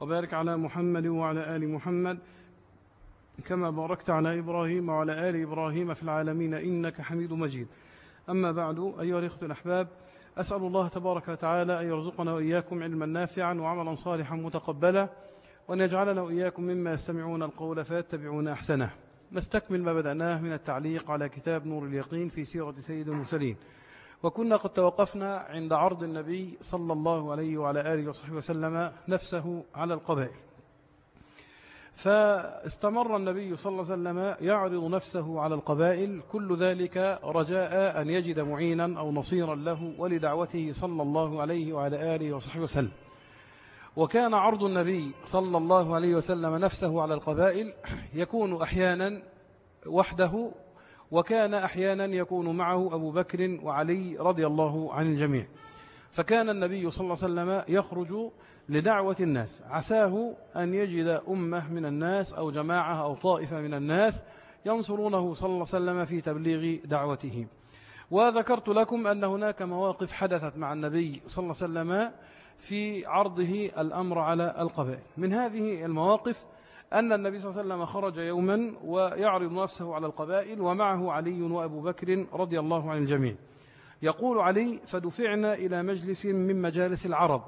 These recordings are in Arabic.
وبارك على محمد وعلى آل محمد كما باركت على إبراهيم وعلى آل إبراهيم في العالمين إنك حميد مجيد. أما بعد أيها الإخوة الأحباب أسأل الله تبارك وتعالى أن يرزقنا وإياكم علما نافعا وعملا صالحا متقبلا وأن يجعلنا وإياكم مما يستمعون القول فيتبعون أحسنه. نستكمل ما بدأناه من التعليق على كتاب نور اليقين في سيرة سيد المرسلين. وكنا قد توقفنا عند عرض النبي صلى الله عليه وعلى آله وصحبه وسلم نفسه على القبائل. فاستمر النبي صلى الله عليه وسلم يعرض نفسه على القبائل كل ذلك رجاء أن يجد معينا أو نصيرا له ولدعوته صلى الله عليه وعلى آله وصحبه وسلم. وكان عرض النبي صلى الله عليه وسلم نفسه على القبائل يكون أحيانا وحده وكان أحيانا يكون معه أبو بكر وعلي رضي الله عن الجميع. فكان النبي صلى الله عليه وسلم يخرج لدعوة الناس. عساه أن يجد أمة من الناس أو جماعة أو طائفة من الناس ينصرونه صلى الله عليه وسلم في تبليغ دعوته. وذكرت لكم أن هناك مواقف حدثت مع النبي صلى الله عليه وسلم في عرضه الأمر على القبائل. من هذه المواقف أن النبي صلى الله عليه وسلم خرج يوما ويعرض نفسه على القبائل ومعه علي وأبو بكر رضي الله عن الجميع. يقول علي فدفعنا إلى مجلس من مجالس العرب.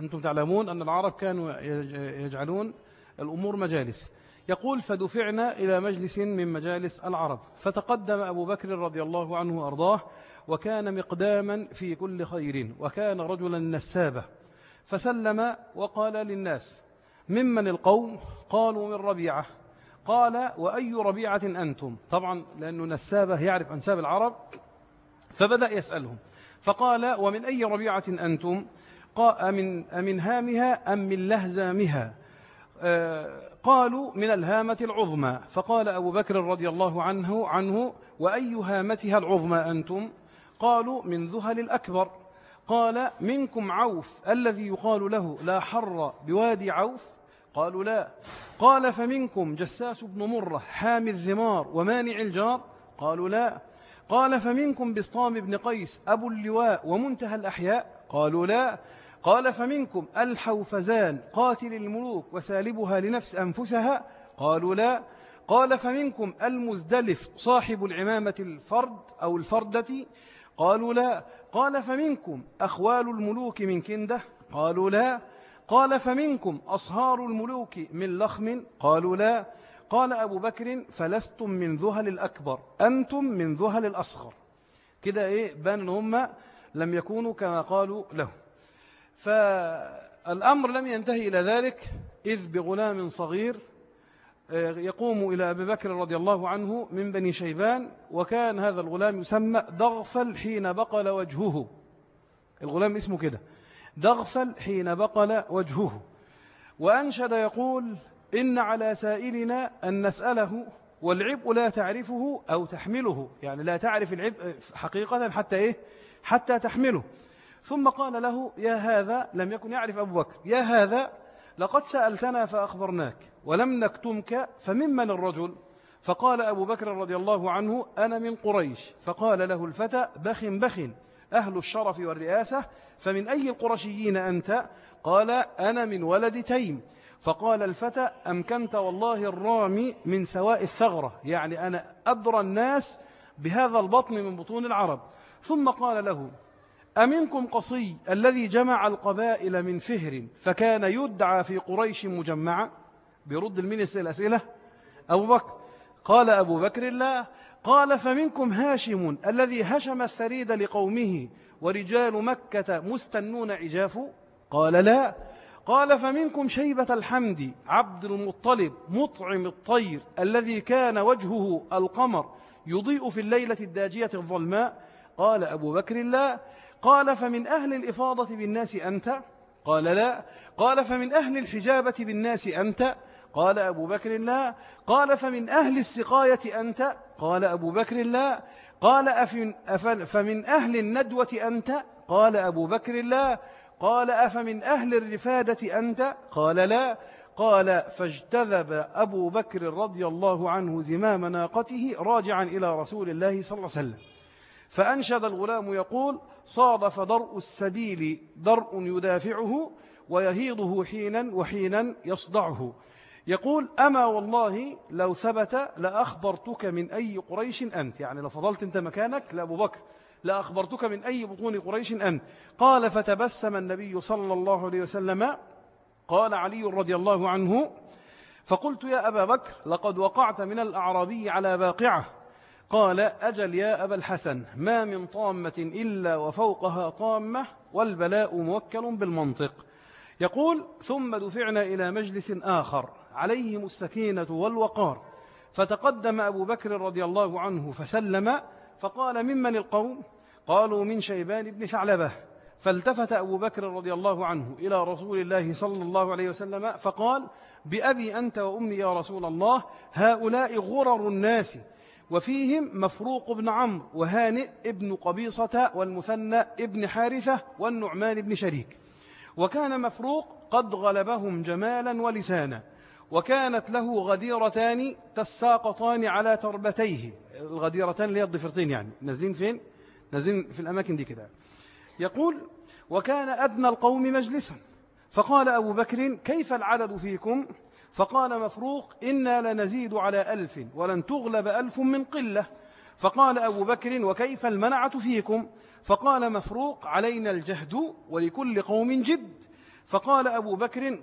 أنتم تعلمون أن العرب كانوا يجعلون الأمور مجالس. يقول فدفعنا إلى مجلس من مجالس العرب. فتقدم أبو بكر رضي الله عنه وأرضاه وكان مقداما في كل خير وكان رجلا نسابة. فسلم وقال للناس ممن القوم قالوا من ربيعة. قال وأي ربيعة أنتم؟ طبعا لأنه نسابة يعرف أنساب العرب فبدأ يسألهم. فقال ومن أي ربيعة أنتم؟ أمن, أمن هامها أم من لهزامها؟ آه، قالوا من الهامة العظمى. فقال أبو بكر رضي الله عنه عنه وأي هامتها العظمى أنتم؟ قالوا من ذهل الأكبر. قال منكم عوف الذي يقال له لا حر بوادي عوف قالوا لا. قال فمنكم جساس بن مرة حامي الذمار ومانع الجار؟ قالوا لا. قال فمنكم بسطام بن قيس أبو اللواء ومنتهى الأحياء؟ قالوا لا. قال فمنكم الحوفزان قاتل الملوك وسالبها لنفس أنفسها؟ قالوا لا. قال فمنكم المزدلف صاحب العمامة الفرد أو الفردة؟ قالوا لا. قال فمنكم أخوال الملوك من كنده؟ قالوا لا. قال فمنكم أصهار الملوك من لخم؟ قالوا لا. قال أبو بكر فلستم من ذهل الأكبر أنتم من ذهل الأصغر. كده إيه؟ بان هم لم يكونوا كما قالوا له. فالأمر لم ينتهي إلى ذلك إذ بغلام صغير آه، يقوم إلى أبي بكر رضي الله عنه من بني شيبان وكان هذا الغلام يسمى دغفل حين بقل وجهه. الغلام اسمه كده. دغفل حين بقل وجهه. وأنشد يقول إن على سائلنا أن نسأله والعبء لا تعرفه أو تحمله. يعني لا تعرف العبء حقيقة حتى إيه؟ حتى تحمله. ثم قال له يا هذا لم يكن يعرف أبو بكر. يا هذا لقد سألتنا فأخبرناك ولم نكتمك فممن الرجل؟ فقال أبو بكر رضي الله عنه أنا من قريش. فقال له الفتى بخ بخ. أهل الشرف والرئاسة فمن أي القرشيين أنت؟ قال أنا من ولد تيم. فقال الفتى أمكنت والله الرامي من سواء الثغرة يعني أنا أدرى الناس بهذا البطن من بطون العرب. ثم قال له أمنكم قصي الذي جمع القبائل من فهر فكان يدعى في قريش مجمعة؟ بيرد المنس الأسئلة أبو بكر قال أبو بكر لا قال فمنكم هاشم الذي هشم الثريد لقومه ورجال مكة مستنون عجاف قال لا. قال فمنكم شيبة الحمد عبد المطلب مطعم الطير الذي كان وجهه القمر يضيء في الليلة الداجية الظلماء؟ قال أبو بكر لا. قال فمن أهل الإفاضة بالناس أنت؟ قال لا. قال فمن أهل الحجابة بالناس أنت؟ قال أبو بكر لا. قال فمن أهل السقاية أنت؟ قال أبو بكر لا. قال فمن أهل الندوة أنت؟ قال أبو بكر لا. قال أفمن أهل الرفادة أنت؟ قال لا. قال فاجتذب أبو بكر رضي الله عنه زمام ناقته راجعا إلى رسول الله صلى الله عليه وسلم. فأنشد الغلام يقول صادف درء السبيل درء يدافعه ويهيضه حينا وحينا يصدعه. يقول أما والله لو ثبت لأخبرتك من أي قريش أنت. يعني لو فضلت أنت مكانك لأبو بكر لأخبرتك من أي بطون قريش أنت. قال فتبسم النبي صلى الله عليه وسلم قال علي رضي الله عنه فقلت يا أبا بكر لقد وقعت من الأعرابي على باقعة. قال أجل يا أبا الحسن ما من طامة إلا وفوقها طامة والبلاء موكل بالمنطق. يقول ثم دفعنا إلى مجلس آخر عليهم السكينة والوقار. فتقدم أبو بكر رضي الله عنه فسلم فقال ممن القوم؟ قالوا من شيبان بن ثعلبة. فالتفت أبو بكر رضي الله عنه إلى رسول الله صلى الله عليه وسلم فقال بأبي أنت وأمي يا رسول الله هؤلاء غرر الناس وفيهم مفروق بن عمرو وهانئ ابن قبيصة والمثنى ابن حارثة والنعمان بن شريك. وكان مفروق قد غلبهم جمالا ولسانا. وكانت له غديرتان تساقطان على تربتيه. الغديرتان اللي هي الضفرتين يعني. نازلين فين؟ نازلين في الأماكن دي كده. يقول وكان أدنى القوم مجلسا. فقال أبو بكر كيف العدد فيكم؟ فقال مفروق إنا لنزيد على ألف ولن تغلب ألف من قلة. فقال أبو بكر وكيف المنعة فيكم؟ فقال مفروق علينا الجهد ولكل قوم جد. فقال أبو بكر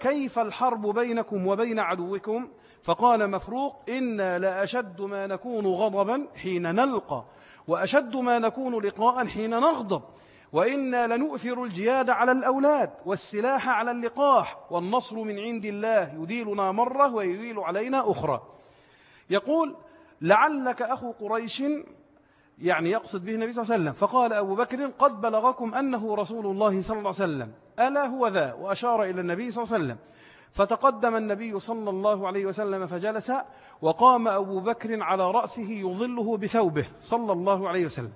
كيف الحرب بينكم وبين عدوكم؟ فقال مفروق إنا لأشد ما نكون غضبا حين نلقى وأشد ما نكون لقاء حين نغضب. وإنا لنؤثر الجياد على الأولاد والسلاح على اللقاح والنصر من عند الله يديلنا مرة ويديل علينا أخرى. يقول لعلك أخو قريش يعني يقصد به النبي صلى الله عليه وسلم فقال أبو بكر قد بلغكم أنه رسول الله صلى الله عليه وسلم. ألا هو ذا؟ وأشار إلى النبي صلى الله عليه وسلم. فتقدم النبي صلى الله عليه وسلم فجلس وقام أبو بكر على رأسه يظله بثوبه صلى الله عليه وسلم.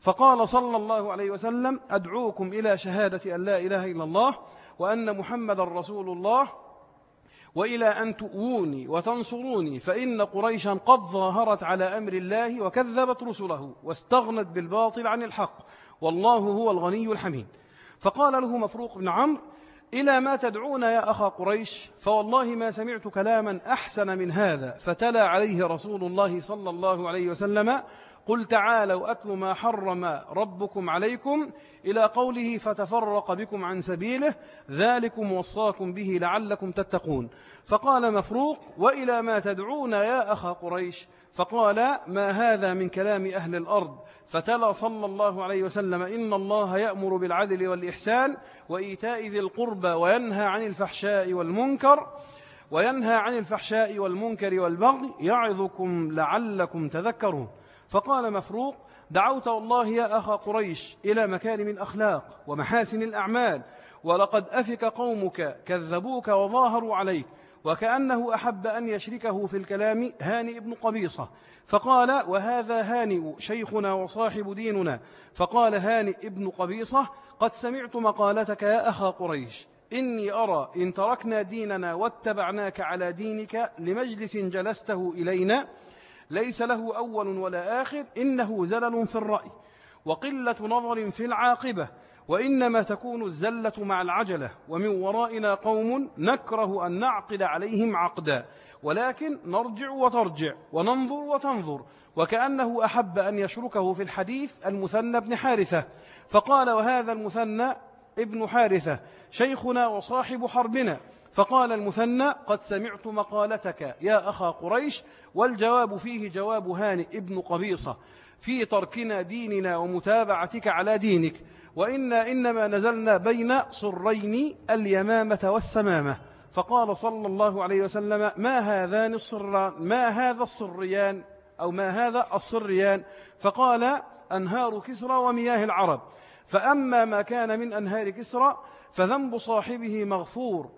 فقال صلى الله عليه وسلم أدعوكم إلى شهادة أن لا إله إلا الله وأن محمد رسول الله وإلى أن تؤوني وتنصروني فإن قريشا قد ظاهرت على أمر الله وكذبت رسله واستغنت بالباطل عن الحق. والله هو الغني الحميد. فقال له مفروق بن عمرو إلى ما تدعون يا أخا قريش؟ فوالله ما سمعت كلاما أحسن من هذا فتلا عليه رسول الله صلى الله عليه وسلم قل تعالوا أتل ما حرم ربكم عليكم إلى قوله فتفرق بكم عن سبيله ذلكم وصاكم به لعلكم تتقون. فقال مفروق وإلى ما تدعون يا أخا قريش. فقال ما هذا من كلام أهل الأرض؟ فتلا صلى الله عليه وسلم إن الله يأمر بالعدل والإحسان وإيتاء ذي القربى وينهى عن الفحشاء والمنكر وينهى عن الفحشاء والمنكر والبغي يعظكم لعلكم تذكرون. فقال مفروق دعوت والله يا أخا قريش إلى مكارم الأخلاق ومحاسن الأعمال ولقد أفك قومك كذبوك وظاهروا عليك وكأنه أحب أن يشركه في الكلام هانئ بن قبيصة. فقال وهذا هانئ شيخنا وصاحب ديننا. فقال هانئ ابن قبيصة قد سمعت مقالتك يا أخا قريش. إني أرى إن تركنا ديننا واتبعناك على دينك لمجلس جلسته إلينا ليس له أول ولا آخر إنه زلل في الرأي وقلة نظر في العاقبة وإنما تكون الزلة مع العجلة ومن ورائنا قوم نكره أن نعقد عليهم عقدا ولكن نرجع وترجع وننظر وتنظر وكأنه أحب أن يشركه في الحديث المثنى بن حارثة فقال وهذا المثنى ابن حارثة شيخنا وصاحب حربنا. فقال المثنى قد سمعت مقالتك يا أخا قريش والجواب فيه جواب هانئ ابن قبيصة. في تركنا ديننا ومتابعتك على دينك وإنا إنما نزلنا بين صرين اليمامة والسمامة. فقال صلى الله عليه وسلم ما هذان الصران ما هذا الصريان أو ما هذا الصريان؟ فقال أنهار كسرى ومياه العرب. فأما ما كان من أنهار كسرى فذنب صاحبه مغفور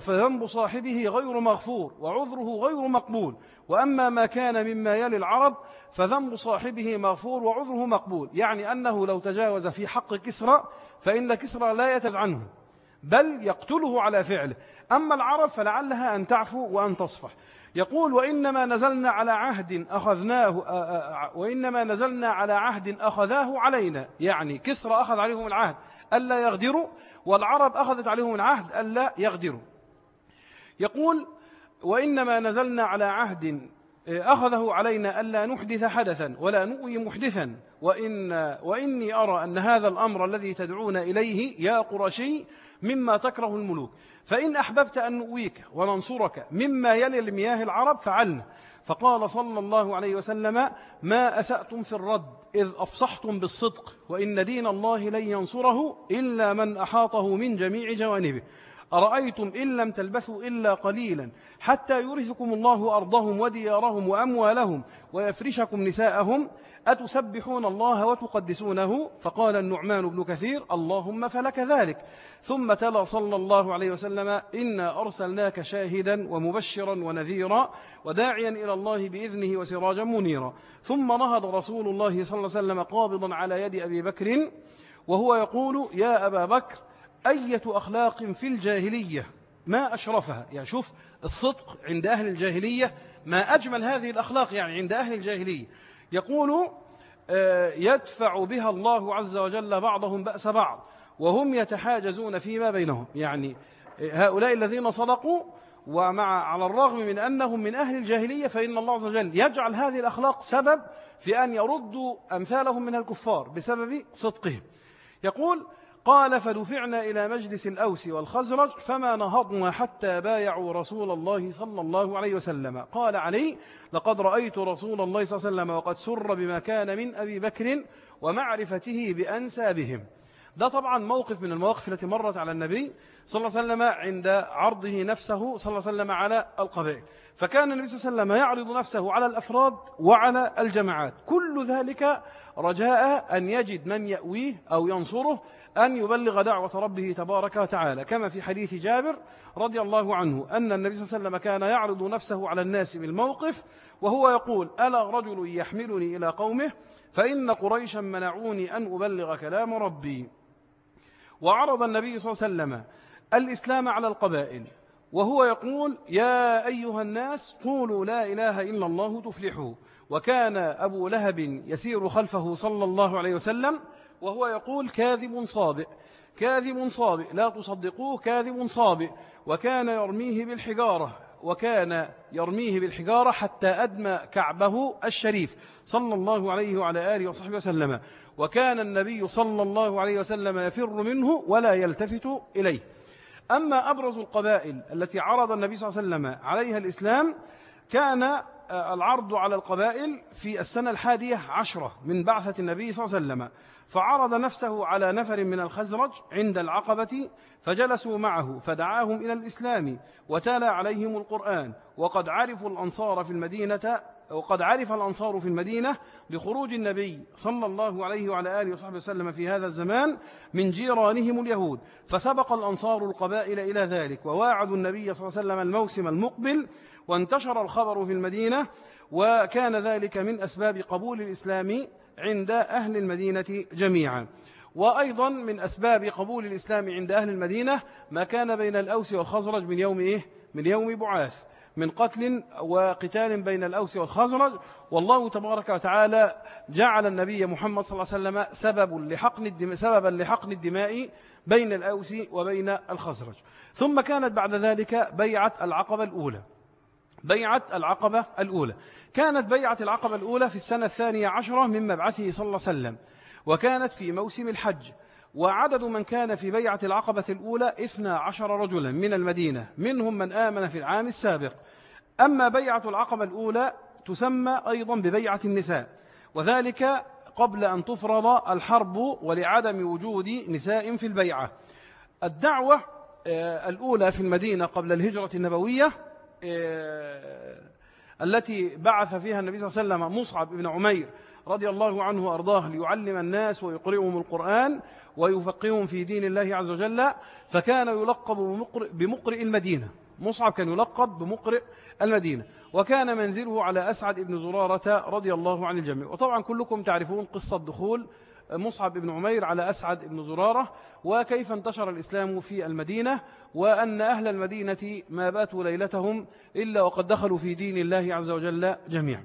فذنب صاحبه غير مغفور وعذره غير مقبول. وأما ما كان مما يلي العرب فذنب صاحبه مغفور وعذره مقبول. يعني أنه لو تجاوز في حق كسرى فإن كسرى لا يتز عنه بل يقتله على فعله. أما العرب فلعلها أن تعفو وأن تصفح. يقول وإنما نزلنا على عهد أخذناه وإنما نزلنا على عهد أخذاه علينا. يعني كسرى أخذ عليهم العهد ألا يغدروا؟ والعرب أخذت عليهم العهد ألا يغدروا. يقول وإنما نزلنا على عهد أخذه علينا ألا نحدث حدثا ولا نؤوي محدثا. وإن وإني أرى أن هذا الأمر الذي تدعون إليه يا قرشي مما تكره الملوك. فإن أحببت أن نؤويك وننصرك مما يلي المياه العرب فعلنا. فقال صلى الله عليه وسلم ما أسأتم في الرد إذ أفصحتم بالصدق وإن دين الله لن ينصره إلا من أحاطه من جميع جوانبه. أرأيتم إن لم تلبثوا إلا قليلا حتى يورثكم الله أرضهم وديارهم وأموالهم ويفرشكم نساءهم أتسبحون الله وتقدسونه؟ فقال النعمان بن كثير اللهم فلك ذلك. ثم تلا صلى الله عليه وسلم إنا أرسلناك شاهدا ومبشرا ونذيرا وداعيا إلى الله بإذنه وسراجا منيرا. ثم نهض رسول الله صلى الله عليه وسلم قابضا على يد أبي بكر وهو يقول يا أبا بكر أية أخلاق في الجاهلية؟ ما أشرفها؟ يعني شوف الصدق عند أهل الجاهلية ما أجمل هذه الأخلاق يعني عند أهل الجاهلية. يقول آه، يدفع بها الله عز وجل بعضهم بأس بعض وهم يتحاجزون فيما بينهم. يعني آه، هؤلاء الذين صدقوا ومع على الرغم من أنهم من أهل الجاهلية فإن الله عز وجل يجعل هذه الأخلاق سبب في أن يردوا أمثالهم من الكفار بسبب صدقهم. يقول قال فدفعنا إلى مجلس الأوس والخزرج فما نهضنا حتى بايعوا رسول الله صلى الله عليه وسلم. قال علي لقد رأيت رسول الله صلى الله عليه وسلم وقد سر بما كان من أبي بكر ومعرفته بأنسابهم. ده طبعا موقف من المواقف التي مرت على النبي صلى الله عليه وسلم عند عرضه نفسه صلى الله عليه وسلم على القبائل. فكان النبي صلى الله عليه وسلم يعرض نفسه على الأفراد وعلى الجماعات. كل ذلك رجاء أن يجد من يأويه أو ينصره أن يبلغ دعوة ربه تبارك وتعالى. كما في حديث جابر رضي الله عنه أن النبي صلى الله عليه وسلم كان يعرض نفسه على الناس بالموقف وهو يقول ألا رجل يحملني إلى قومه؟ فإن قريشا منعوني أن أبلغ كلام ربي. وعرض النبي صلى الله عليه وسلم الإسلام على القبائل. وهو يقول يا أيها الناس قولوا لا إله إلا الله تفلحوا. وكان أبو لهب يسير خلفه صلى الله عليه وسلم وهو يقول كاذب صابئ كاذب صابئ لا تصدقوه كاذب صابئ. وكان يرميه بالحجارة وكان يرميه بالحجارة حتى أدمى كعبه الشريف صلى الله عليه وعلى آله وصحبه وسلم. وكان النبي صلى الله عليه وسلم يفر منه ولا يلتفت إليه. أما أبرز القبائل التي عرض النبي صلى الله عليه وسلم عليها الإسلام كان العرض على القبائل في السنة الحادية عشرة من بعثة النبي صلى الله عليه وسلم. فعرض نفسه على نفر من الخزرج عند العقبة فجلسوا معه فدعاهم إلى الإسلام وتالى عليهم القرآن وقد عرفوا الأنصار في المدينة وقد عرف الأنصار في المدينة بخروج النبي صلى الله عليه وعلى آله وصحبه وسلم في هذا الزمان من جيرانهم اليهود. فسبق الأنصار القبائل إلى ذلك وواعدوا النبي صلى الله عليه وسلم الموسم المقبل وانتشر الخبر في المدينة وكان ذلك من أسباب قبول الإسلام عند أهل المدينة جميعا. وأيضا من أسباب قبول الإسلام عند أهل المدينة ما كان بين الأوس والخزرج من يوم إيه؟ من يوم بعاث. من قتل وقتال بين الأوس والخزرج والله تبارك وتعالى جعل النبي محمد صلى الله عليه وسلم سبب لحقن الدماء سببا لحقن الدماء بين الأوس وبين الخزرج. ثم كانت بعد ذلك بيعة العقبة الأولى. بيعة العقبة الأولى. كانت بيعة العقبة الأولى في السنة الثانية عشرة من مبعثه صلى الله عليه وسلم وكانت في موسم الحج. وعدد من كان في بيعة العقبة الأولى إثنى عشر رجلا من المدينة منهم من آمن في العام السابق. أما بيعة العقبة الأولى تسمى أيضا ببيعة النساء وذلك قبل أن تفرض الحرب ولعدم وجود نساء في البيعة. الدعوة آه، الأولى في المدينة قبل الهجرة النبوية آه، التي بعث فيها النبي صلى الله عليه وسلم مصعب بن عمير رضي الله عنه وأرضاه ليعلم الناس ويقرئهم القرآن ويفقههم في دين الله عز وجل فكان يلقب بمقرئ المدينة. مصعب كان يلقب بمقرئ المدينة. وكان منزله على أسعد بن زرارة رضي الله عن الجميع. وطبعا كلكم تعرفون قصة دخول مصعب بن عمير على أسعد بن زرارة وكيف انتشر الإسلام في المدينة وأن أهل المدينة ما باتوا ليلتهم إلا وقد دخلوا في دين الله عز وجل جميعا.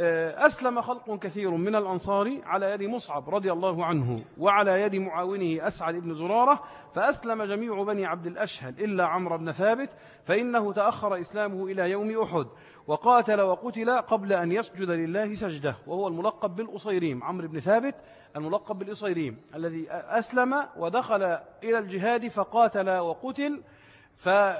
أسلم خلق كثير من الأنصار على يد مصعب رضي الله عنه وعلى يد معاونه أسعد بن زرارة فأسلم جميع بني عبد الأشهل إلا عمرو بن ثابت فإنه تأخر إسلامه إلى يوم أحد وقاتل وقتل قبل أن يسجد لله سجدة وهو الملقب بالأصيريم عمرو بن ثابت الملقب بالأصيريم الذي أسلم ودخل إلى الجهاد فقاتل وقتل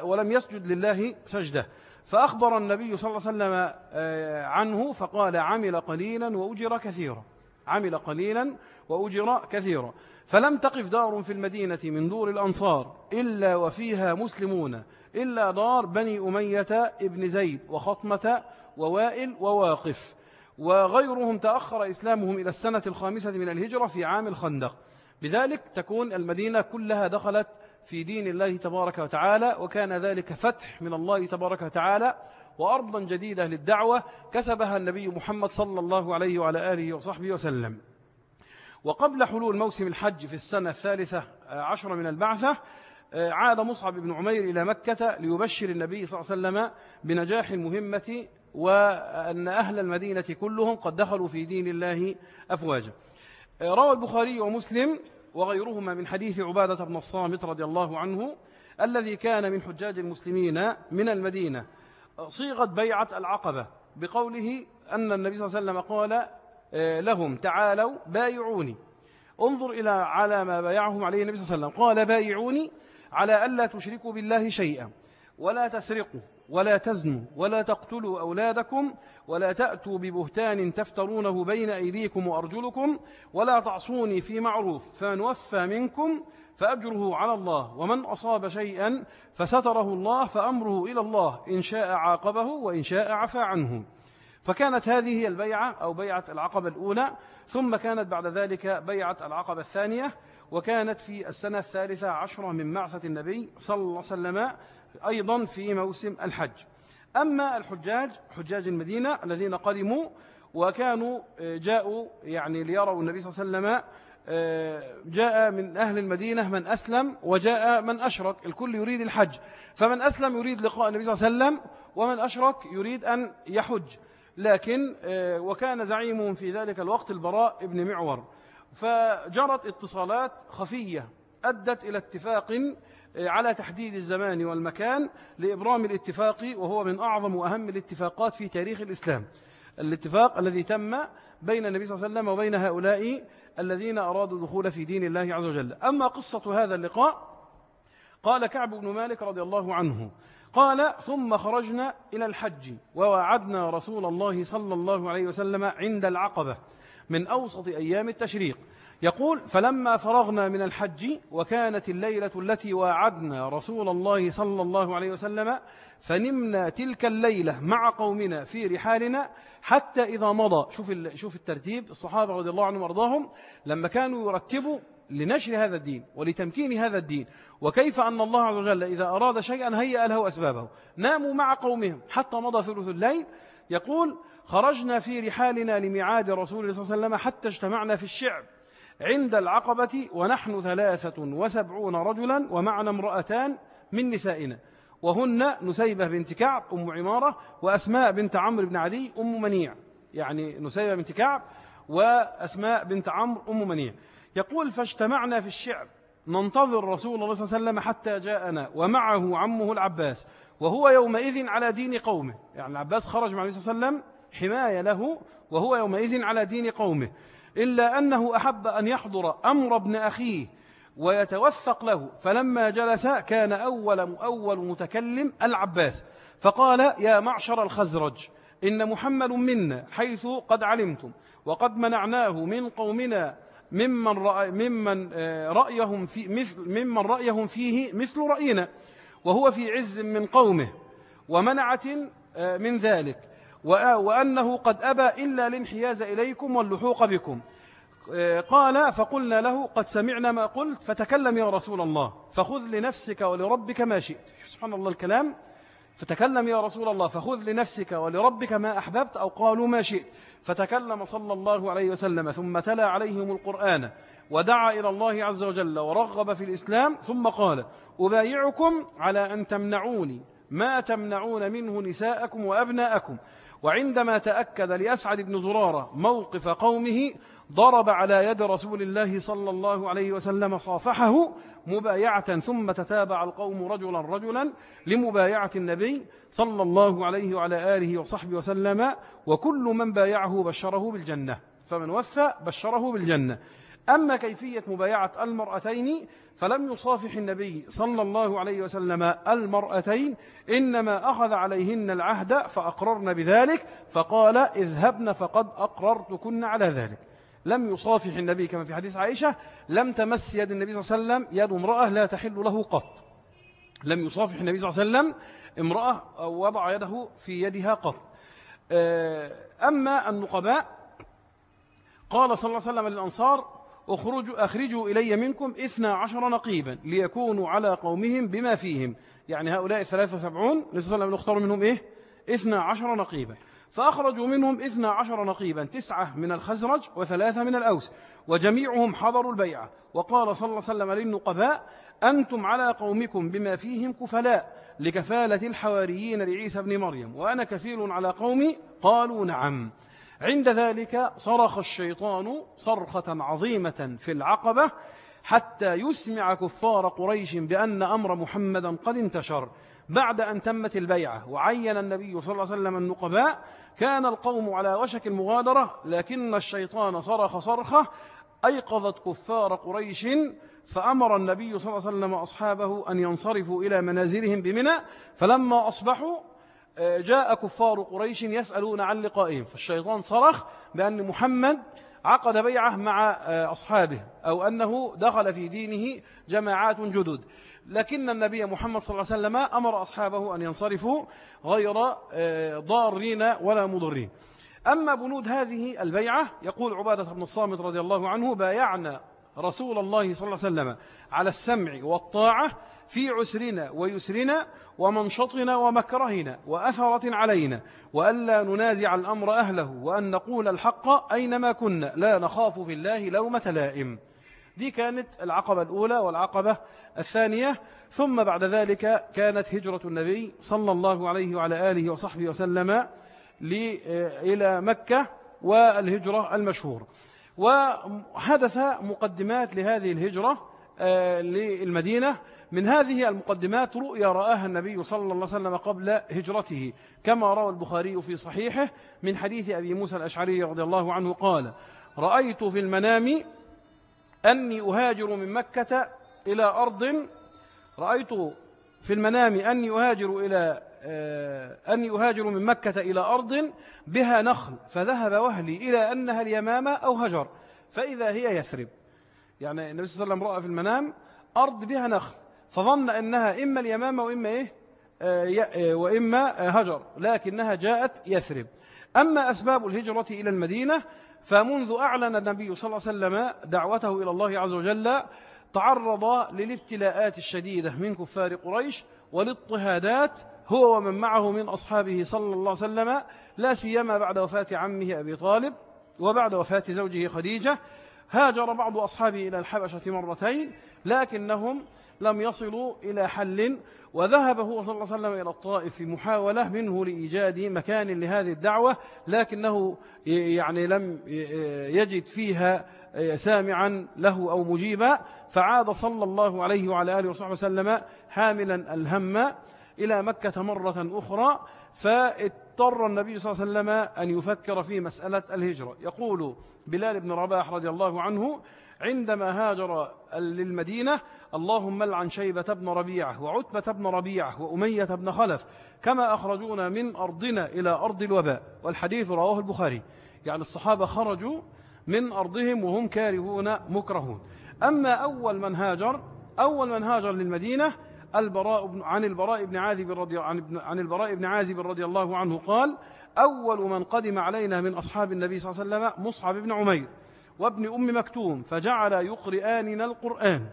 ولم يسجد لله سجدة. فأخبر النبي صلى الله عليه وسلم آه، عنه فقال عمل قليلا وأجر كثيرا. عمل قليلا وأجر كثيرا. فلم تقف دار في المدينة من دور الأنصار إلا وفيها مسلمون إلا دار بني أمية ابن زيد وخطمة ووائل وواقف. وغيرهم تأخر إسلامهم إلى السنة الخامسة من الهجرة في عام الخندق. بذلك تكون المدينة كلها دخلت في دين الله تبارك وتعالى وكان ذلك فتح من الله تبارك وتعالى وأرضا جديدة للدعوة كسبها النبي محمد صلى الله عليه وعلى آله وصحبه وسلم. وقبل حلول موسم الحج في السنة الثالثة عشر من البعثة عاد مصعب بن عمير إلى مكة ليبشر النبي صلى الله عليه وسلم بنجاح المهمة وأن أهل المدينة كلهم قد دخلوا في دين الله أفواجا. روى البخاري ومسلم وغيرهما من حديث عبادة بن الصامت رضي الله عنه الذي كان من حجاج المسلمين من المدينة. صيغت بيعة العقبة بقوله أن النبي صلى الله عليه وسلم قال آه، لهم تعالوا بايعوني. انظر إلى على ما بايعهم عليه النبي صلى الله عليه وسلم. قال بايعوني على ألا تشركوا بالله شيئا ولا تسرقوا. ولا تزنوا ولا تقتلوا أولادكم ولا تأتوا ببهتان تفترونه بين أيديكم وأرجلكم ولا تعصوني في معروف فمن وفى منكم فأجره على الله ومن أصاب شيئا فستره الله فأمره إلى الله إن شاء عاقبه وإن شاء عفى عنه. فكانت هذه هي البيعة أو بيعة العقبة الأولى ثم كانت بعد ذلك بيعة العقبة الثانية وكانت في السنة الثالثة عشرة من معثة النبي صلى الله عليه وسلم أيضا في موسم الحج. أما الحجاج حجاج المدينة الذين قدموا وكانوا آه، جاءوا يعني ليروا النبي صلى الله عليه وسلم آه، جاء من أهل المدينة من أسلم وجاء من أشرك الكل يريد الحج. فمن أسلم يريد لقاء النبي صلى الله عليه وسلم ومن أشرك يريد أن يحج. لكن آه، وكان زعيمهم في ذلك الوقت البراء ابن معور. فجرت اتصالات خفية أدت إلى اتفاق على تحديد الزمان والمكان لإبرام الاتفاق وهو من أعظم وأهم الاتفاقات في تاريخ الإسلام. الاتفاق الذي تم بين النبي صلى الله عليه وسلم وبين هؤلاء الذين أرادوا الدخول في دين الله عز وجل. أما قصة هذا اللقاء قال كعب بن مالك رضي الله عنه قال ثم خرجنا إلى الحج ووعدنا رسول الله صلى الله عليه وسلم عند العقبة من أوسط أيام التشريق. يقول فلما فرغنا من الحج وكانت الليلة التي واعدنا رسول الله صلى الله عليه وسلم فنمنا تلك الليلة مع قومنا في رحالنا حتى إذا مضى. شوف, شوف الترتيب. الصحابة رضي الله عنهم وأرضاهم لما كانوا يرتبوا لنشر هذا الدين ولتمكين هذا الدين. وكيف أن الله عز وجل إذا أراد شيئا هيأ له أسبابه. ناموا مع قومهم حتى مضى ثلث الليل. يقول خرجنا في رحالنا لميعاد رسول الله صلى الله عليه وسلم حتى اجتمعنا في الشعب. عند العقبة ونحن ثلاثة وسبعون رجلا ومعنا امرأتان من نسائنا. وهن نسيبة بنت كعب أم عمارة وأسماء بنت عمرو بن عدي أم منيع. يعني نسيبة بنت كعب وأسماء بنت عمرو أم منيع. يقول فاجتمعنا في الشعب ننتظر رسول الله صلى الله عليه وسلم حتى جاءنا ومعه عمه العباس. وهو يومئذ على دين قومه. يعني العباس خرج مع النبي صلى الله عليه وسلم حماية له وهو يومئذ على دين قومه إلا أنه أحب أن يحضر أمر ابن أخيه ويتوثق له فلما جلس كان أول أول متكلم العباس فقال يا معشر الخزرج إن محمد منا حيث قد علمتم وقد منعناه من قومنا ممن, رأي ممن آه، رأيهم في مثل ممن رأيهم فيه مثل رأينا وهو في عز من قومه ومنعة آه، من ذلك. وأنه قد أبى إلا الانحياز إليكم واللحوق بكم. آه، قال فقلنا له قد سمعنا ما قلت فتكلم يا رسول الله فخذ لنفسك ولربك ما شئت. سبحان الله الكلام. فتكلم يا رسول الله فخذ لنفسك ولربك ما أحببت أو قالوا ما شئت. فتكلم صلى الله عليه وسلم ثم تلا عليهم القرآن ودعا إلى الله عز وجل ورغب في الإسلام ثم قال أبايعكم على أن تمنعوني. ما تمنعون منه نساءكم وأبناءكم. وعندما تأكد لأسعد بن زرارة موقف قومه ضرب على يد رسول الله صلى الله عليه وسلم صافحه مبايعة ثم تتابع القوم رجلا رجلا لمبايعة النبي صلى الله عليه وعلى آله وصحبه وسلم وكل من بايعه بشره بالجنة فمن وفى بشره بالجنة. أما كيفية مبايعة المرأتين فلم يصافح النبي صلى الله عليه وسلم المرأتين إنما أخذ عليهن العهد فأقررن بذلك فقال اذهبن فقد أقررتكن على ذلك. لم يصافح النبي كما في حديث عائشة لم تمس يد النبي صلى الله عليه وسلم يد امرأة لا تحل له قط. لم يصافح النبي صلى الله عليه وسلم امرأة وضع يده في يدها قط. آه، أما النقباء قال صلى الله عليه وسلم للأنصار أخرجوا, أخرجوا إلي منكم إثنى عشر نقيبا ليكونوا على قومهم بما فيهم. يعني هؤلاء الثلاثة وسبعون نسأل الله نختار منهم إيه؟ إثنى عشر نقيبا. فأخرجوا منهم إثنى عشر نقيبا تسعة من الخزرج وثلاثة من الأوس وجميعهم حضروا البيعة. وقال صلى الله عليه وسلم للنقباء أنتم على قومكم بما فيهم كفلاء لكفالة الحواريين لعيسى بن مريم. وأنا كفيل على قومي؟ قالوا نعم. عند ذلك صرخ الشيطان صرخة عظيمة في العقبة حتى يسمع كفار قريش بأن أمر محمدا قد انتشر. بعد أن تمت البيعة وعين النبي صلى الله عليه وسلم النقباء كان القوم على وشك المغادرة لكن الشيطان صرخ صرخة أيقظت كفار قريش فأمر النبي صلى الله عليه وسلم أصحابه أن ينصرفوا إلى منازلهم بمنى فلما أصبحوا جاء كفار قريش يسألون عن لقائهم فالشيطان صرخ بأن محمد عقد بيعه مع أصحابه أو أنه دخل في دينه جماعات جدد. لكن النبي محمد صلى الله عليه وسلم أمر أصحابه أن ينصرفوا غير ضارين ولا مضرين. أما بنود هذه البيعة يقول عبادة بن الصامت رضي الله عنه بايعنا رسول الله صلى الله عليه وسلم على السمع والطاعة في عسرنا ويسرنا ومنشطنا ومكرهنا وأثرة علينا وألا ننازع الأمر أهله وأن نقول الحق أينما كنا. لا نخاف في الله لومة لائم دي كانت العقبة الأولى والعقبة الثانية. ثم بعد ذلك كانت هجرة النبي صلى الله عليه وعلى آله وصحبه وسلم إلى مكة والهجرة المشهورة وحدث مقدمات لهذه الهجرة آه، للمدينة. من هذه المقدمات رؤيا رآها النبي صلى الله عليه وسلم قبل هجرته كما روى البخاري في صحيحه من حديث أبي موسى الأشعري رضي الله عنه قال رأيت في المنام أني أهاجر من مكة إلى أرض رأيت في المنام أني أهاجر إلى آه، أني أهاجر من مكة إلى أرض بها نخل فذهب وهلي إلى أنها اليمامة أو هجر فإذا هي يثرب. يعني النبي صلى الله عليه وسلم رأى في المنام أرض بها نخل فظن أنها إما اليمامة وإما إيه؟ آه، آه، وإما هجر لكنها جاءت يثرب. أما أسباب الهجرة إلى المدينة فمنذ أعلن النبي صلى الله عليه وسلم دعوته إلى الله عز وجل تعرض للابتلاءات الشديدة من كفار قريش والاضطهادات هو ومن معه من أصحابه صلى الله عليه وسلم لا سيما بعد وفاة عمه أبي طالب وبعد وفاة زوجه خديجة. هاجر بعض أصحابه إلى الحبشة مرتين لكنهم لم يصلوا إلى حل وذهب هو صلى الله عليه وسلم إلى الطائف في محاولة منه لإيجاد مكان لهذه الدعوة لكنه يعني لم يجد فيها سامعا له أو مجيبا فعاد صلى الله عليه وعلى آله وصحبه وسلم حاملا الهم. إلى مكة مرة أخرى فاضطر النبي صلى الله عليه وسلم أن يفكر في مسألة الهجرة. يقول بلال بن رباح رضي الله عنه عندما هاجر للمدينة اللهم لعن شيبة بن ربيعة وعتبة بن ربيعة وأمية بن خلف كما أخرجونا من أرضنا إلى أرض الوباء. والحديث رواه البخاري. يعني الصحابة خرجوا من أرضهم وهم كارهون مكرهون. أما أول من هاجر أول من هاجر للمدينة البراء عن البراء بن عازب رضي عن عن البراء بن عازب رضي الله عنه قال أول من قدم علينا من أصحاب النبي صلى الله عليه وسلم مصعب بن عمير وابن أم مكتوم فجعل يقرآننا القرآن.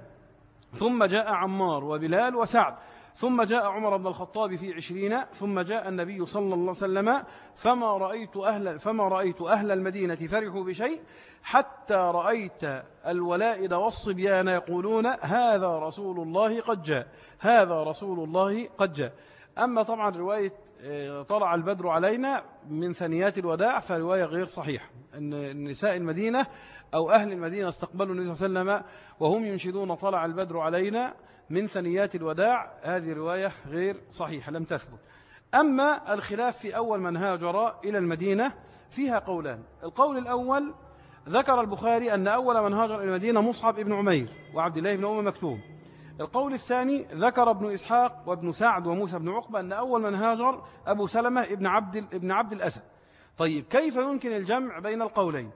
ثم جاء عمار وبلال وسعد ثم جاء عمر بن الخطاب في عشرين ثم جاء النبي صلى الله عليه وسلم فما رأيت أهل, فما رأيت أهل المدينة فرحوا بشيء حتى رأيت الولائد والصبيان يقولون هذا رسول الله قد جاء هذا رسول الله قد جاء. أما طبعا رواية آه، طلع البدر علينا من ثنيات الوداع فرواية غير صحيحة أن نساء المدينة أو أهل المدينة استقبلوا النبي صلى الله عليه وسلم وهم ينشدون طلع البدر علينا من ثنيات الوداع هذه رواية غير صحيحة لم تثبت. أما الخلاف في أول من هاجر إلى المدينة فيها قولان. القول الأول ذكر البخاري أن أول من هاجر إلى المدينة مصعب ابن عمير وعبد الله بن أم مكتوم. القول الثاني ذكر ابن إسحاق وابن سعد وموسى بن عقبة أن أول من هاجر أبو سلمة ابن عبد, ابن عبد الأسد. طيب كيف يمكن الجمع بين القولين؟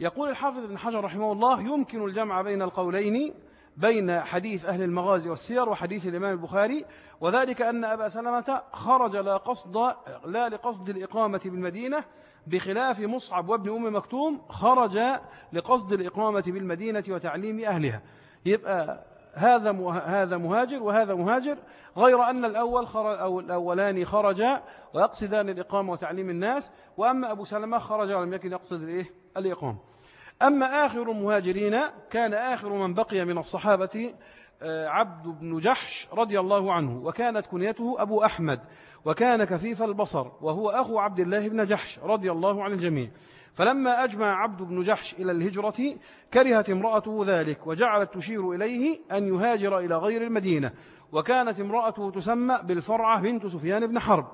يقول الحافظ ابن حجر رحمه الله يمكن الجمع بين القولين بين حديث أهل المغازي والسير وحديث الإمام البخاري وذلك أن أبا سلمة خرج لا, قصد لا لقصد الإقامة بالمدينة بخلاف مصعب وابن أم مكتوم خرج لقصد الإقامة بالمدينة وتعليم أهلها. يبقى هذا هذا مهاجر وهذا مهاجر غير أن الأول خرج أو الأولان خرجا ويقصدان الإقامة وتعليم الناس وأما أبو سلمة خرج ولم يكن يقصد الإيه؟ الإقامة. أما آخر المهاجرين كان آخر من بقي من الصحابة آه، عبد بن جحش رضي الله عنه وكانت كنيته أبو أحمد وكان كفيف البصر وهو أخو عبد الله بن جحش رضي الله عن الجميع. فلما أجمع عبد بن جحش إلى الهجرة كرهت امرأته ذلك وجعلت تشير إليه أن يهاجر إلى غير المدينة. وكانت امرأته تسمى بالفرعة بنت سفيان بن حرب.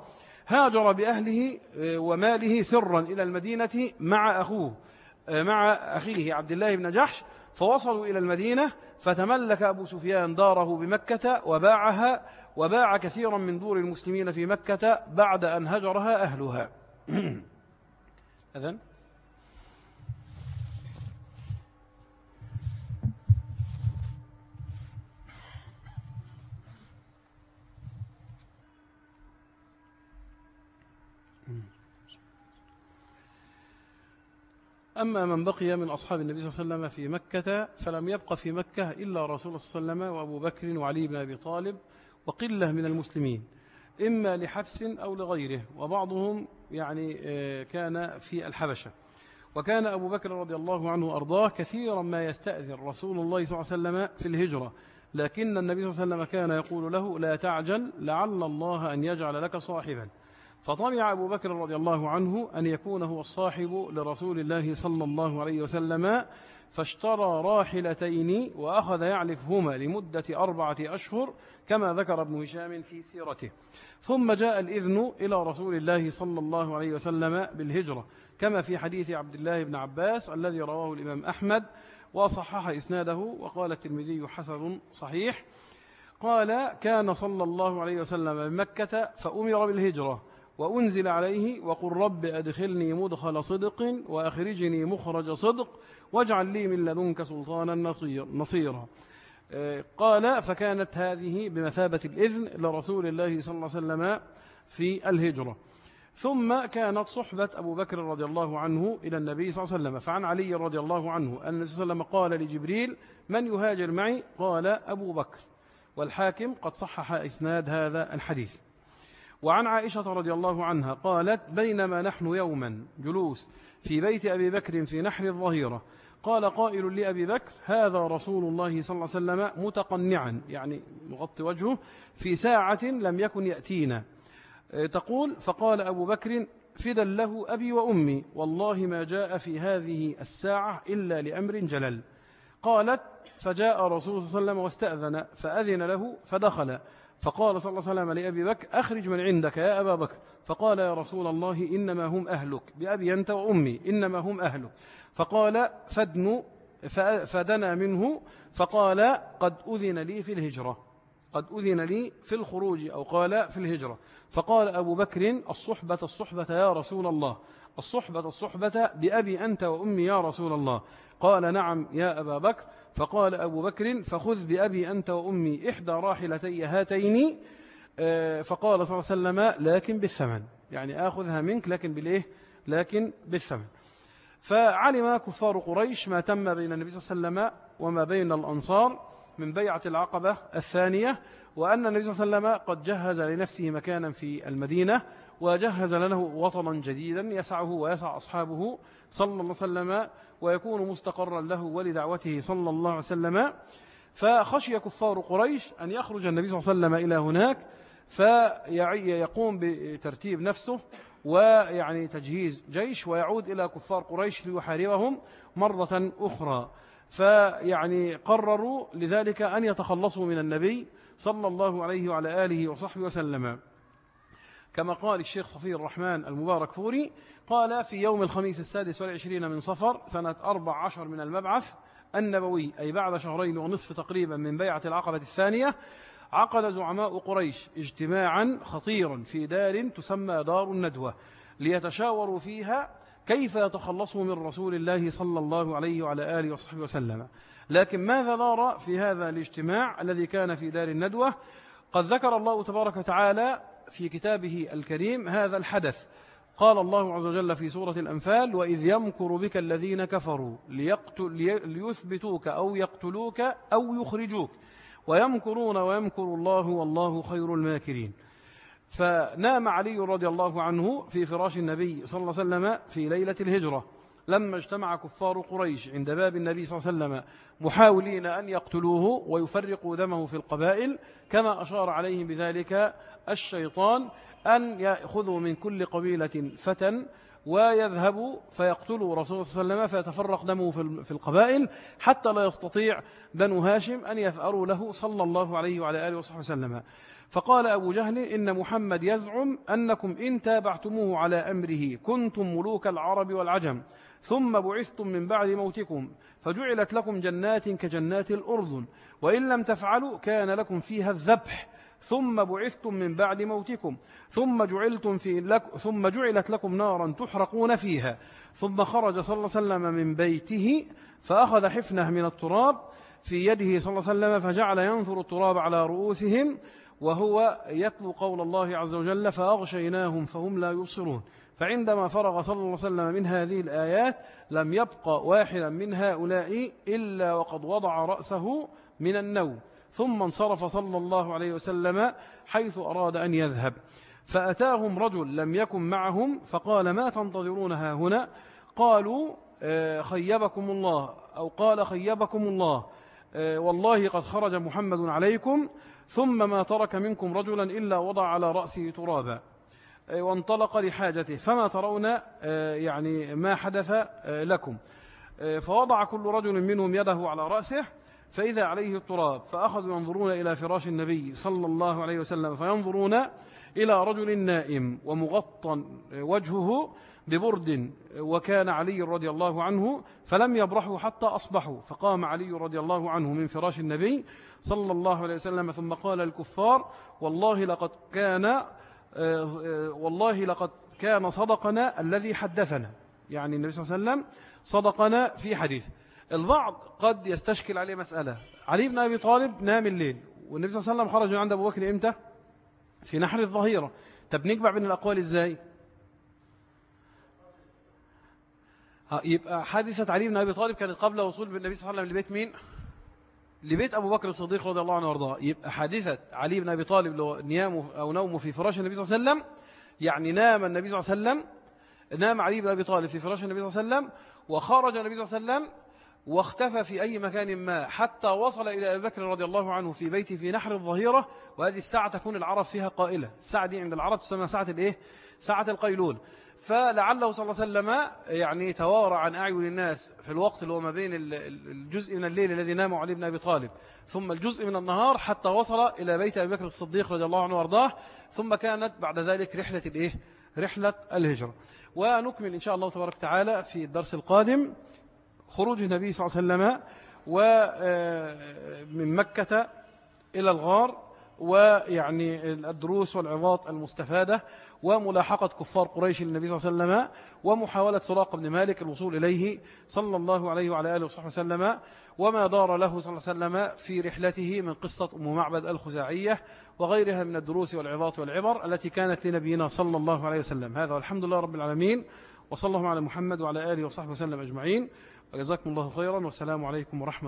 هاجر بأهله آه، وماله سرا إلى المدينة مع أخوه. مع أخيه عبد الله بن جحش فوصلوا إلى المدينة فتملك أبو سفيان داره بمكة وباعها وباع كثيرا من دور المسلمين في مكة بعد أن هجرها أهلها. أذن أما من بقي من أصحاب النبي صلى الله عليه وسلم في مكة فلم يبقى في مكة إلا رسول صلى الله عليه وسلم وأبو بكر وعلي بن أبي طالب وقلة من المسلمين إما لحبس أو لغيره وبعضهم يعني آه، كان في الحبشة. وكان أبو بكر رضي الله عنه أرضاه كثيرا ما يستأذن رسول الله صلى الله عليه وسلم في الهجرة. لكن النبي صلى الله عليه وسلم كان يقول له لا تعجل لعل الله أن يجعل لك صاحبا. فطمع أبو بكر رضي الله عنه أن يكون هو الصاحب لرسول الله صلى الله عليه وسلم فاشترى راحلتين وأخذ يعلفهما لمدة أربعة أشهر كما ذكر ابن هشام في سيرته. ثم جاء الإذن إلى رسول الله صلى الله عليه وسلم بالهجرة كما في حديث عبد الله بن عباس الذي رواه الإمام أحمد وصحح إسناده وقال الترمذي حسن صحيح. قال كان صلى الله عليه وسلم بمكة فأمر بالهجرة. وأنزل عليه وقل رب أدخلني مدخل صدق وأخرجني مخرج صدق واجعل لي من لدنك سلطانا نصيرا. آه، قال فكانت هذه بمثابة الإذن لرسول الله صلى الله عليه وسلم في الهجرة. ثم كانت صحبة أبو بكر رضي الله عنه إلى النبي صلى الله عليه وسلم فعن علي رضي الله عنه أن النبي صلى الله عليه وسلم قال لجبريل من يهاجر معي؟ قال أبو بكر. والحاكم قد صحح إسناد هذا الحديث. وعن عائشة رضي الله عنها قالت بينما نحن يوما جلوس في بيت أبي بكر في نحر الظهيرة. قال قائل لأبي بكر هذا رسول الله صلى الله عليه وسلم متقنعا. يعني مغطي وجهه في ساعة لم يكن يأتينا. تقول فقال أبو بكر فدا له أبي وأمي والله ما جاء في هذه الساعة إلا لأمر جلل. قالت فجاء رسول صلى الله عليه وسلم واستأذن فأذن له فدخل. فقال صلى الله عليه وسلم لأبي بكر أخرج من عندك يا أبا بكر. فقال يا رسول الله إنما هم أهلك. بأبي أنت وأمي إنما هم أهلك. فقال فدن فدنا منه. فقال قد أذن لي في الهجرة. قد أذن لي في الخروج أو قال في الهجرة. فقال أبو بكر الصحبة الصحبة يا رسول الله. الصحبة الصحبة بأبي أنت وأمي يا رسول الله. قال نعم يا أبا بكر. فقال أبو بكر فخذ بأبي أنت وأمي إحدى راحلتي هاتين. آه، فقال صلى الله عليه وسلم لكن بالثمن يعني آخذها منك لكن بالإيه؟ لكن بالثمن. فعلم كفار قريش ما تم بين النبي صلى الله عليه وسلم وما بين الأنصار من بيعة العقبة الثانية وأن النبي صلى الله عليه وسلم قد جهز لنفسه مكانا في المدينة وجهز له وطنا جديدا يسعه ويسع أصحابه صلى الله عليه وسلم ويكون مستقرا له ولدعوته صلى الله عليه وسلم. فخشي كفار قريش أن يخرج النبي صلى الله عليه وسلم إلى هناك فيقوم بترتيب نفسه ويعني تجهيز جيش ويعود إلى كفار قريش ليحاربهم مرة أخرى. فيعني قرروا لذلك أن يتخلصوا من النبي صلى الله عليه وعلى آله وصحبه وسلم. كما قال الشيخ صفي الرحمن المبارك فوري قال في يوم الخميس السادس والعشرين من صفر سنة أربع عشر من المبعث النبوي أي بعد شهرين ونصف تقريبا من بيعة العقبة الثانية عقد زعماء قريش اجتماعا خطيرا في دار تسمى دار الندوة ليتشاوروا فيها كيف يتخلصوا من رسول الله صلى الله عليه وعلى آله وصحبه وسلم. لكن ماذا دار في هذا الاجتماع الذي كان في دار الندوة؟ قد ذكر الله تبارك وتعالى في كتابه الكريم هذا الحدث. قال الله عز وجل في سورة الأنفال وإذ يمكر بك الذين كفروا ليقتل ليثبتوك أو يقتلوك أو يخرجوك. ويمكرون ويمكر الله والله خير الماكرين. فنام علي رضي الله عنه في فراش النبي صلى الله عليه وسلم في ليلة الهجرة. لما اجتمع كفار قريش عند باب النبي صلى الله عليه وسلم محاولين أن يقتلوه ويفرقوا دمه في القبائل كما أشار عليهم بذلك الشيطان أن يأخذوا من كل قبيلة فتى ويذهبوا فيقتلوا رسول الله صلى الله عليه وسلم فيتفرق دمه في القبائل حتى لا يستطيع بنو هاشم أن يفأروا له صلى الله عليه وعلى آله وصحبه وسلم. فقال أبو جهل إن محمد يزعم أنكم إن تابعتموه على أمره كنتم ملوك العرب والعجم ثم بعثتم من بعد موتكم فجعلت لكم جنات كجنات الأردن وإن لم تفعلوا كان لكم فيها الذبح ثم بعثتم من بعد موتكم ثم جعلتم في لك ثم جعلت لكم نارا تحرقون فيها. ثم خرج صلى الله عليه وسلم من بيته فأخذ حفنه من التراب في يده صلى الله عليه وسلم فجعل ينثر التراب على رؤوسهم وهو يتلو قول الله عز وجل فأغشيناهم فهم لا يبصرون. فعندما فرغ صلى الله عليه وسلم من هذه الآيات لم يبقى واحدا من هؤلاء إلا وقد وضع رأسه من النوم. ثم انصرف صلى الله عليه وسلم حيث أراد أن يذهب. فأتاهم رجل لم يكن معهم فقال ما تنتظرونها هنا؟ قالوا آه، خيبكم الله أو قال خيبكم الله آه، والله قد خرج محمد عليكم ثم ما ترك منكم رجلا إلا وضع على رأسه ترابا آه، وانطلق لحاجته فما ترون يعني ما حدث لكم فوضع كل رجل منهم يده على رأسه فإذا عليه التراب فأخذوا ينظرون إلى فراش النبي صلى الله عليه وسلم فينظرون إلى رجل نائم ومغطى وجهه ببرد وكان علي رضي الله عنه فلم يبرحوا حتى أصبحوا. فقام علي رضي الله عنه من فراش النبي صلى الله عليه وسلم ثم قال الكفار والله لقد كان والله لقد كان صدقنا الذي حدثنا. يعني النبي صلى الله عليه وسلم صدقنا في حديث. البعض قد يستشكل عليه مسألة. علي بن أبي طالب نام الليل والنبي صلى الله عليه وسلم خرج عند أبو بكر إمتى؟ في نحر الظهيرة. طب نجمع بين الأقوال إزاي؟ يبقى حادثة علي بن أبي طالب كانت قبل وصول النبي صلى الله عليه وسلم لبيت مين؟ لبيت أبو بكر الصديق رضي الله عنه وأرضاه. يبقى حادثة علي بن أبي طالب نيامه أو نومه في فراش النبي صلى الله عليه وسلم يعني نام النبي صلى الله عليه وسلم نام علي بن أبي طالب في فراش النبي صلى الله عليه وسلم وخرج النبي صلى الله عليه وسلم واختفى في أي مكان ما حتى وصل إلى أبي بكر رضي الله عنه في بيته في نحر الظهيرة وهذه الساعة تكون العرب فيها قائلة الساعة دي عند العرب تسمى ساعة الإيه؟ ساعة القيلول فلعله صلى الله عليه وسلم يعني توارى عن أعين الناس في الوقت اللي هو ما بين الجزء من الليل الذي نام علي بن أبي طالب ثم الجزء من النهار حتى وصل إلى بيت أبي بكر الصديق رضي الله عنه وأرضاه ثم كانت بعد ذلك رحلة الإيه؟ رحلة الهجرة ونكمل إن شاء الله تبارك تعالى في الدرس القادم خروج النبي صلى الله عليه وسلم ومن مكة إلى الغار ويعني الدروس والعظات المستفادة وملاحقة كفار قريش للنبي صلى الله عليه وسلم ومحاولة سراق بن مالك الوصول إليه صلى الله عليه وعلى آله وصحبه وسلم وما دار له صلى الله عليه وسلم في رحلته من قصة أم معبد الخزاعية وغيرها من الدروس والعظات والعبر التي كانت لنبينا صلى الله عليه وسلم. هذا والحمد لله رب العالمين وصلى الله على محمد وعلى آله وصحبه وسلم أجمعين. وجزاكم الله خيرا والسلام عليكم ورحمة